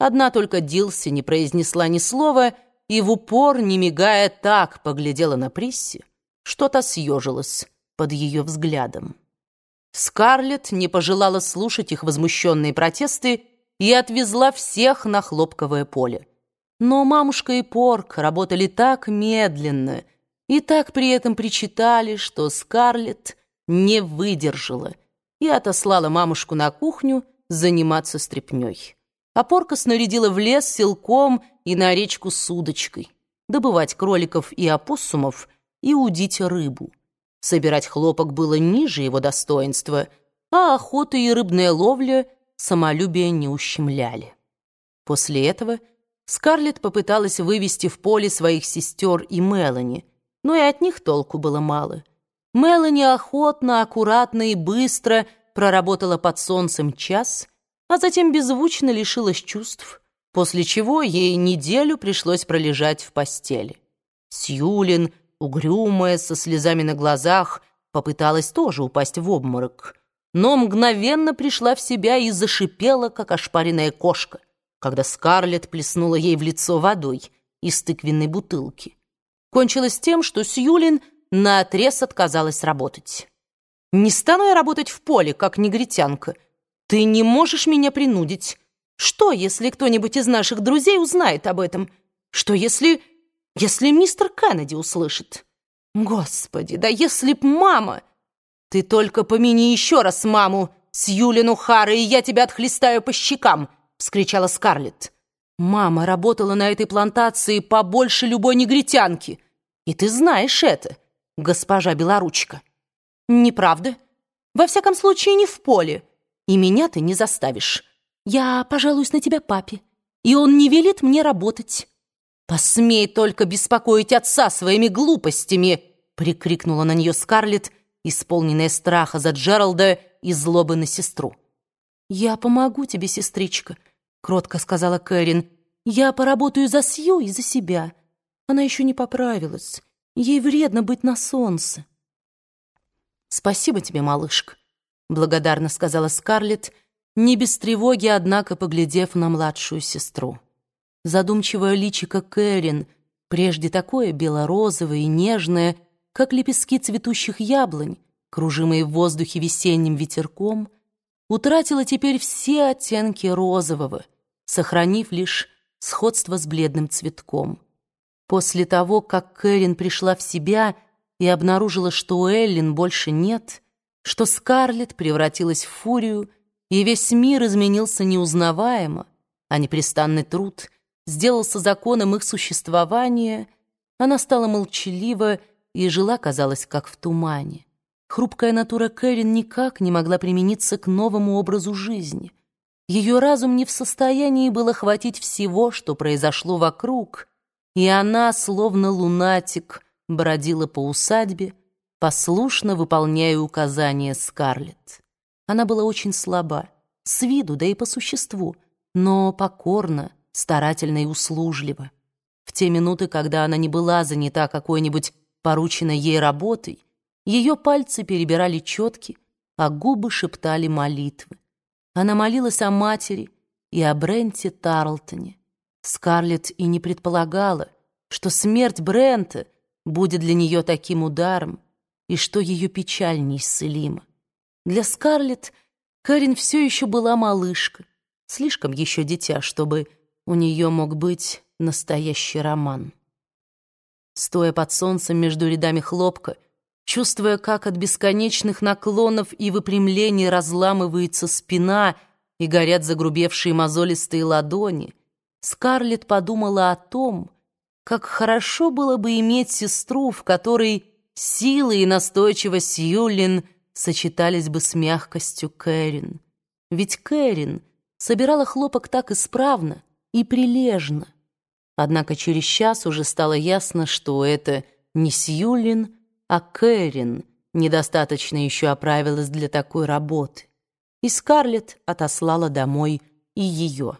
Одна только Дилси не произнесла ни слова и в упор, не мигая, так поглядела на Присси, что-то съежилась под ее взглядом. Скарлетт не пожелала слушать их возмущенные протесты и отвезла всех на хлопковое поле. Но мамушка и Порк работали так медленно и так при этом причитали, что Скарлетт не выдержала и отослала мамушку на кухню заниматься стряпнёй. А Порка снарядила в лес силком и на речку с удочкой, добывать кроликов и опоссумов и удить рыбу. Собирать хлопок было ниже его достоинства, а охота и рыбная ловля самолюбие не ущемляли. После этого Скарлетт попыталась вывести в поле своих сестер и Мелани, но и от них толку было мало. Мелани охотно, аккуратно и быстро проработала под солнцем час, а затем беззвучно лишилась чувств, после чего ей неделю пришлось пролежать в постели. Сьюлин угрюмая, со слезами на глазах, попыталась тоже упасть в обморок, но мгновенно пришла в себя и зашипела, как ошпаренная кошка, когда Скарлетт плеснула ей в лицо водой из тыквенной бутылки. Кончилось тем, что Сьюлин наотрез отказалась работать. «Не стану я работать в поле, как негритянка. Ты не можешь меня принудить. Что, если кто-нибудь из наших друзей узнает об этом? Что, если если мистер Кеннеди услышит. Господи, да если б мама... Ты только помяни еще раз маму, Сьюлину Хара, и я тебя отхлестаю по щекам, вскричала Скарлетт. Мама работала на этой плантации побольше любой негритянки. И ты знаешь это, госпожа Белоручка. Неправда? Во всяком случае, не в поле. И меня ты не заставишь. Я пожалуюсь на тебя папе, и он не велит мне работать. «Посмей только беспокоить отца своими глупостями!» прикрикнула на нее Скарлетт, исполненная страха за Джералда и злобы на сестру. «Я помогу тебе, сестричка», — кротко сказала Кэрин. «Я поработаю за Сью и за себя. Она еще не поправилась. Ей вредно быть на солнце». «Спасибо тебе, малышка», — благодарно сказала Скарлетт, не без тревоги, однако, поглядев на младшую сестру. Задумчивое личико Кэрин, прежде такое бело-розовое и нежное, как лепестки цветущих яблонь, кружимые в воздухе весенним ветерком, утратило теперь все оттенки розового, сохранив лишь сходство с бледным цветком. После того, как Кэрин пришла в себя и обнаружила, что у Эллен больше нет, что Скарлетт превратилась в фурию, и весь мир изменился неузнаваемо, а непрестанный труд — сделался законом их существования, она стала молчалива и жила, казалось, как в тумане. Хрупкая натура Кэрин никак не могла примениться к новому образу жизни. Ее разум не в состоянии было хватить всего, что произошло вокруг, и она, словно лунатик, бродила по усадьбе, послушно выполняя указания Скарлетт. Она была очень слаба, с виду, да и по существу, но покорна, старательно и услужливо. В те минуты, когда она не была занята какой-нибудь порученной ей работой, ее пальцы перебирали четки, а губы шептали молитвы. Она молилась о матери и о Бренте Тарлтоне. Скарлетт и не предполагала, что смерть Брента будет для нее таким ударом, и что ее печаль неисцелима. Для Скарлетт Карин все еще была малышка, слишком еще дитя, чтобы у нее мог быть настоящий роман. Стоя под солнцем между рядами хлопка, чувствуя, как от бесконечных наклонов и выпрямлений разламывается спина и горят загрубевшие мозолистые ладони, Скарлетт подумала о том, как хорошо было бы иметь сестру, в которой сила и настойчивость Юлин сочетались бы с мягкостью Кэрин. Ведь Кэрин собирала хлопок так исправно, и прилежно. Однако через час уже стало ясно, что это не Сьюлин, а Кэрин недостаточно еще оправилась для такой работы. И Скарлетт отослала домой и ее.